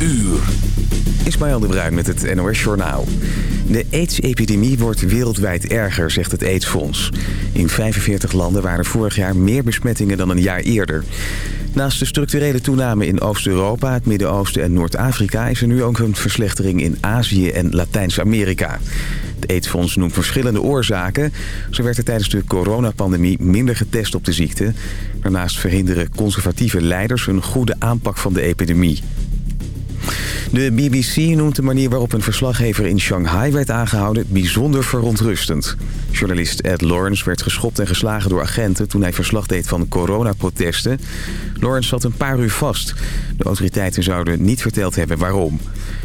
uur. Ismaël de Bruin met het NOS Journaal. De AIDS-epidemie wordt wereldwijd erger, zegt het AIDS-fonds. In 45 landen waren vorig jaar meer besmettingen dan een jaar eerder. Naast de structurele toename in Oost-Europa, het Midden-Oosten en Noord-Afrika... is er nu ook een verslechtering in Azië en Latijns-Amerika. Het AIDS-fonds noemt verschillende oorzaken. Zo werd er tijdens de coronapandemie minder getest op de ziekte. Daarnaast verhinderen conservatieve leiders een goede aanpak van de epidemie. De BBC noemt de manier waarop een verslaggever in Shanghai werd aangehouden bijzonder verontrustend. Journalist Ed Lawrence werd geschopt en geslagen door agenten toen hij verslag deed van coronaprotesten. Lawrence zat een paar uur vast. De autoriteiten zouden niet verteld hebben waarom.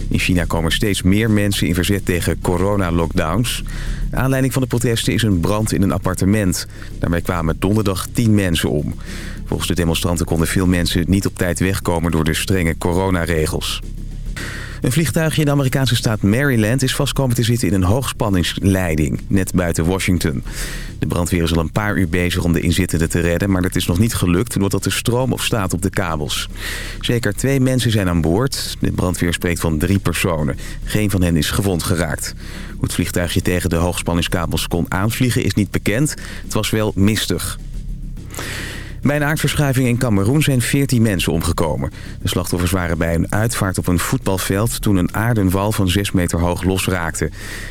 In China komen steeds meer mensen in verzet tegen corona-lockdowns. Aanleiding van de protesten is een brand in een appartement. Daarbij kwamen donderdag tien mensen om. Volgens de demonstranten konden veel mensen niet op tijd wegkomen door de strenge coronaregels. Een vliegtuigje in de Amerikaanse staat Maryland is vast komen te zitten in een hoogspanningsleiding, net buiten Washington. De brandweer is al een paar uur bezig om de inzittenden te redden, maar dat is nog niet gelukt doordat de stroom op staat op de kabels. Zeker twee mensen zijn aan boord. De brandweer spreekt van drie personen. Geen van hen is gewond geraakt. Hoe het vliegtuigje tegen de hoogspanningskabels kon aanvliegen is niet bekend. Het was wel mistig. Bij een aardverschuiving in Cameroen zijn 14 mensen omgekomen. De slachtoffers waren bij een uitvaart op een voetbalveld... toen een aardenwal van 6 meter hoog losraakte.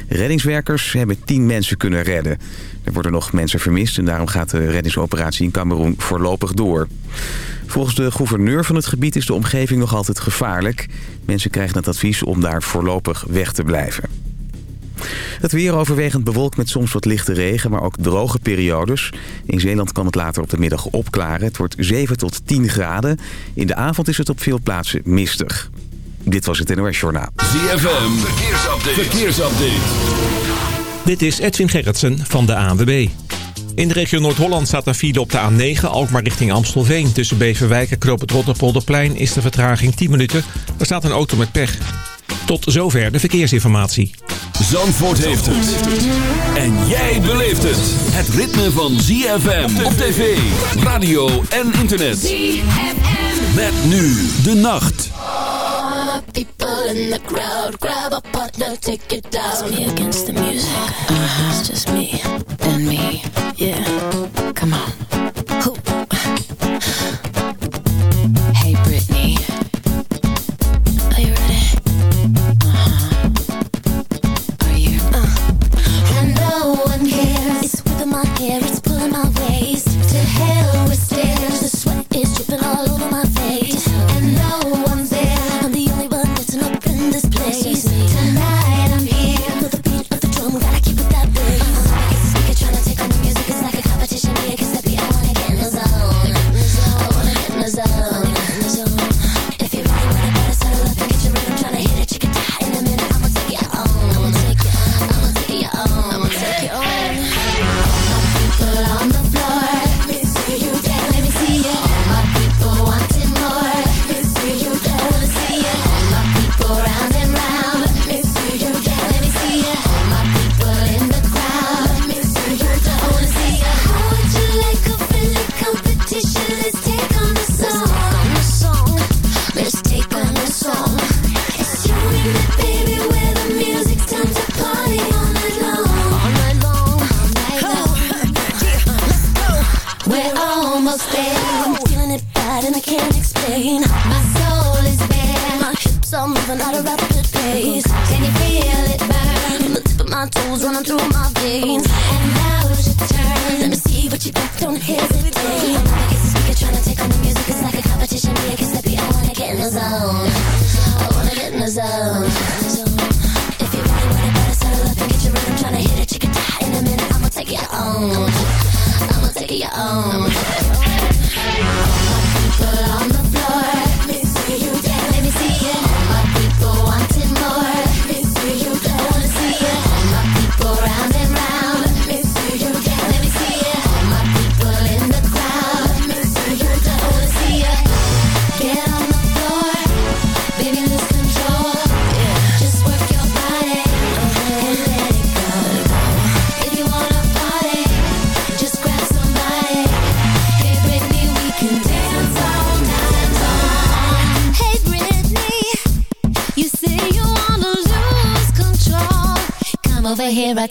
Reddingswerkers hebben 10 mensen kunnen redden. Er worden nog mensen vermist en daarom gaat de reddingsoperatie in Cameroen voorlopig door. Volgens de gouverneur van het gebied is de omgeving nog altijd gevaarlijk. Mensen krijgen het advies om daar voorlopig weg te blijven. Het weer overwegend bewolkt met soms wat lichte regen, maar ook droge periodes. In Zeeland kan het later op de middag opklaren. Het wordt 7 tot 10 graden. In de avond is het op veel plaatsen mistig. Dit was het NOS Journaal. ZFM, verkeersupdate. verkeersupdate. Dit is Edwin Gerritsen van de ANWB. In de regio Noord-Holland staat een file op de A9, Alkmaar richting Amstelveen. Tussen Beverwijk en Knoop het Rotterpolderplein is de vertraging 10 minuten. Er staat een auto met pech. Tot zover de verkeersinformatie. Zandvoort heeft het. En jij beleeft het. Het ritme van ZFM op tv, radio en internet. ZFM. Met nu de nacht. People in the crowd, grab a partner, take it down. It's me against the music. Uh, it's just me and me. Yeah, come on.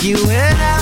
You and I.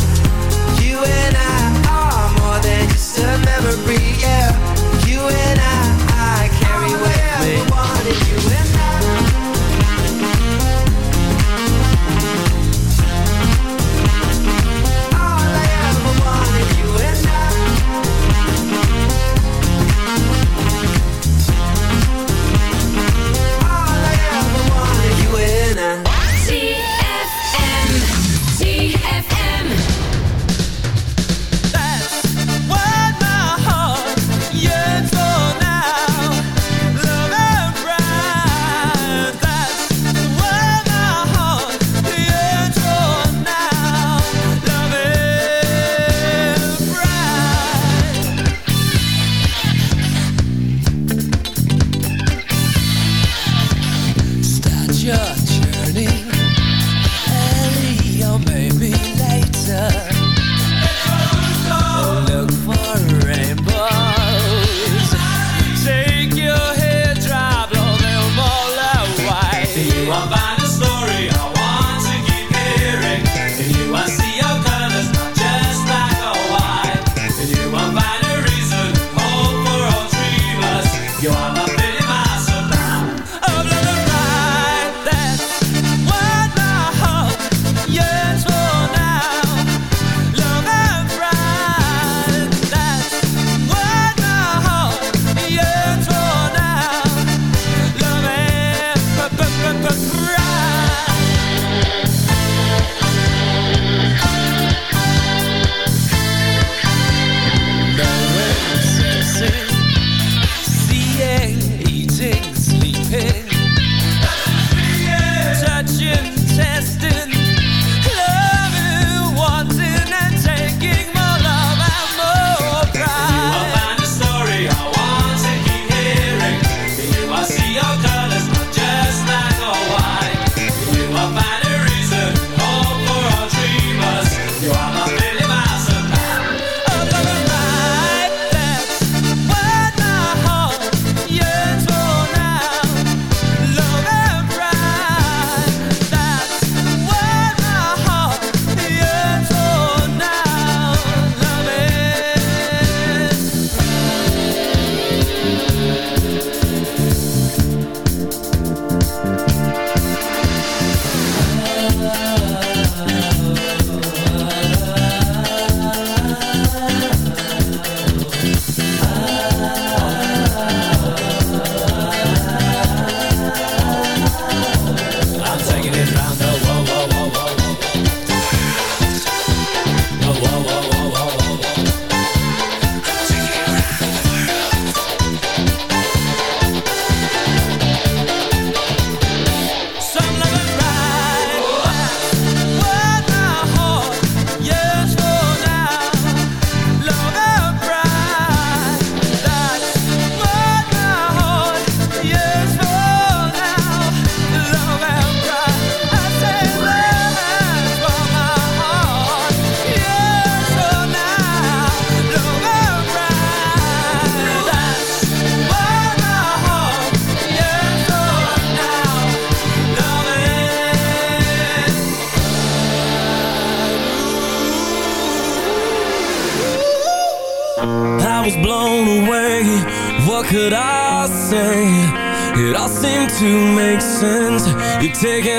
Take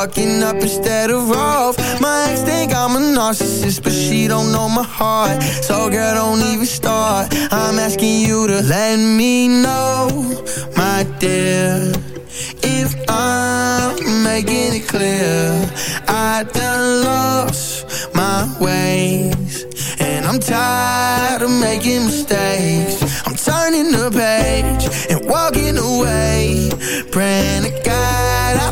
fucking up instead of off My ex think I'm a narcissist But she don't know my heart. So girl, don't even start. I'm asking you to let me know My dear. If I'm making it clear I done lost my ways. And I'm tired of making mistakes. I'm turning the page And walking away. Praying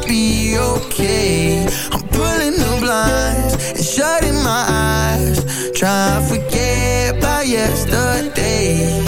be okay. I'm pulling the blinds and shutting my eyes. Try to forget about yesterday.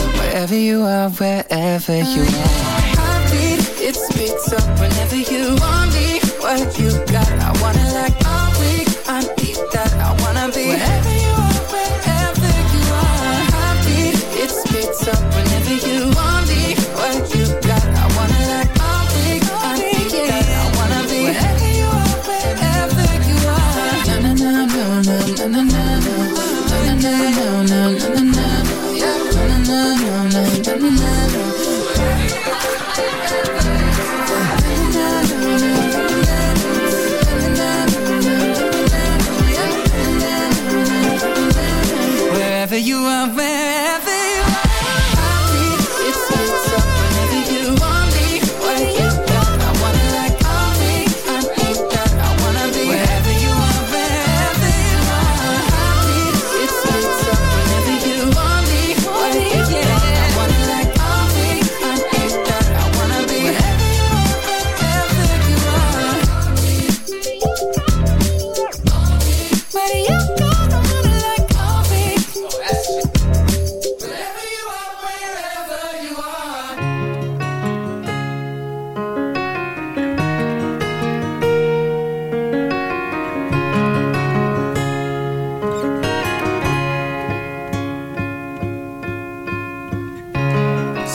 Wherever you are, wherever you are. Heartbeat, it speeds up whenever you want me. What you got, I wanna like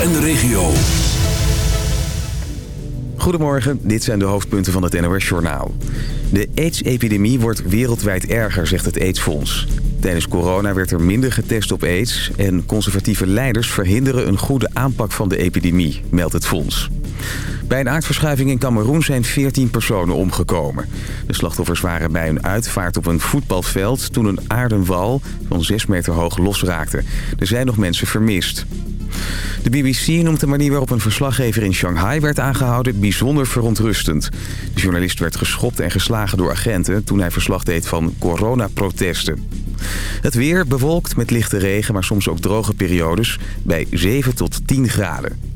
En de regio. Goedemorgen, dit zijn de hoofdpunten van het NOS-journaal. De AIDS-epidemie wordt wereldwijd erger, zegt het AIDS-fonds. Tijdens corona werd er minder getest op AIDS... en conservatieve leiders verhinderen een goede aanpak van de epidemie, meldt het fonds. Bij een aardverschuiving in Cameroen zijn 14 personen omgekomen. De slachtoffers waren bij een uitvaart op een voetbalveld... toen een aardenwal van 6 meter hoog losraakte. Er zijn nog mensen vermist. De BBC noemt de manier waarop een verslaggever in Shanghai werd aangehouden bijzonder verontrustend. De journalist werd geschopt en geslagen door agenten toen hij verslag deed van coronaprotesten. Het weer bewolkt met lichte regen, maar soms ook droge periodes bij 7 tot 10 graden.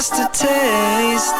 Just a taste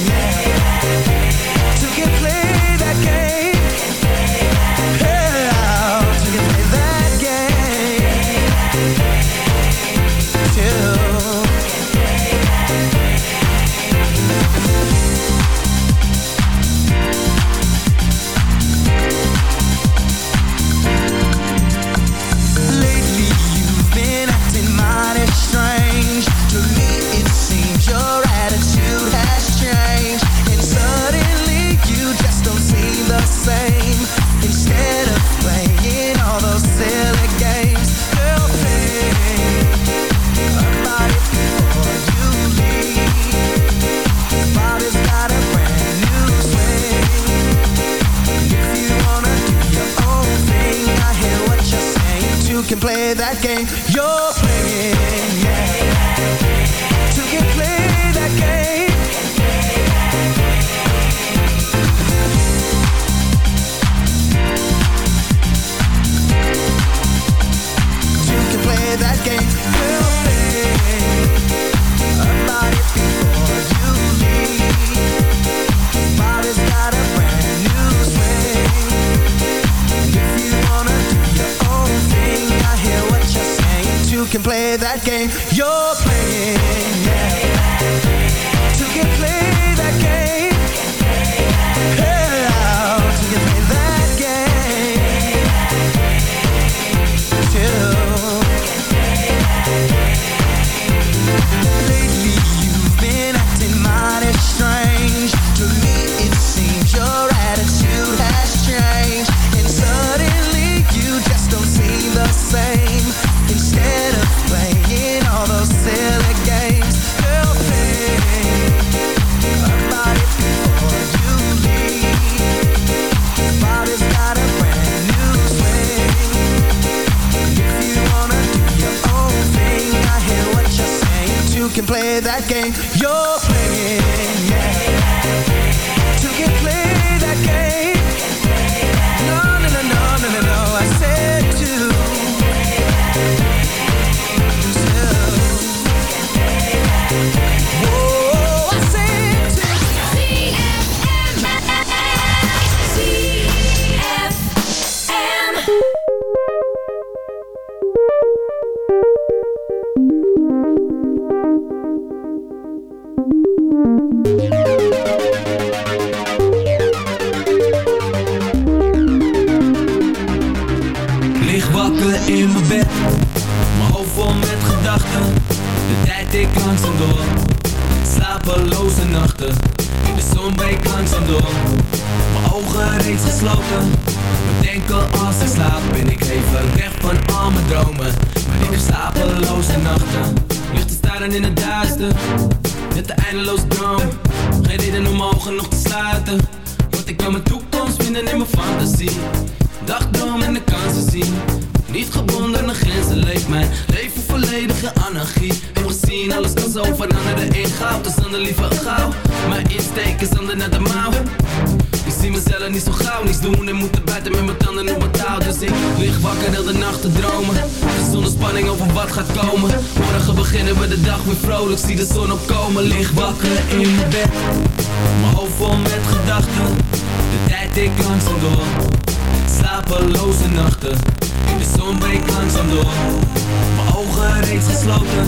De tijd ik langzaam door. Slapeloze nachten De zon breekt langzaam door. Mijn ogen reeds gesloten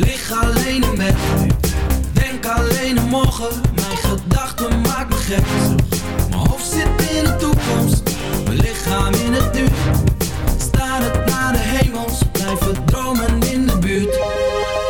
Lig alleen in bed. Denk alleen aan morgen. Mijn gedachten maken me gek. Mijn hoofd zit in de toekomst. Mijn lichaam in het nu. Staar het naar de hemels. Blijven dromen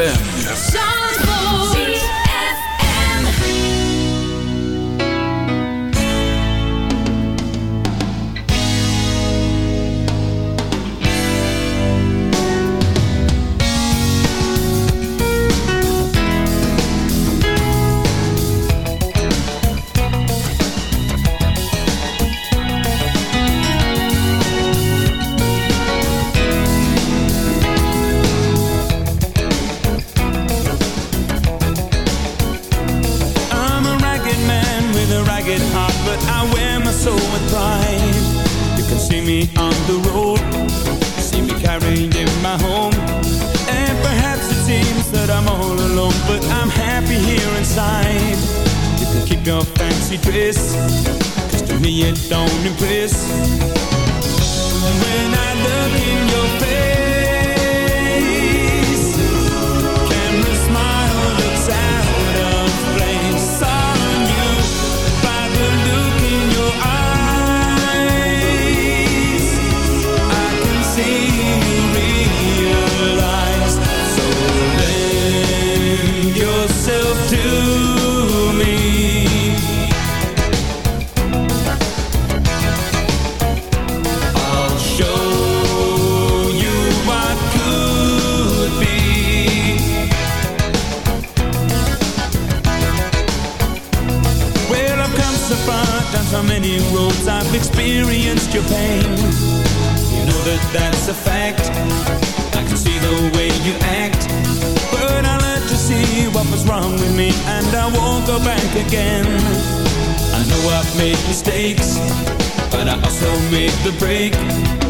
ZFM and I won't go back again. I know I've made mistakes But I also made the break.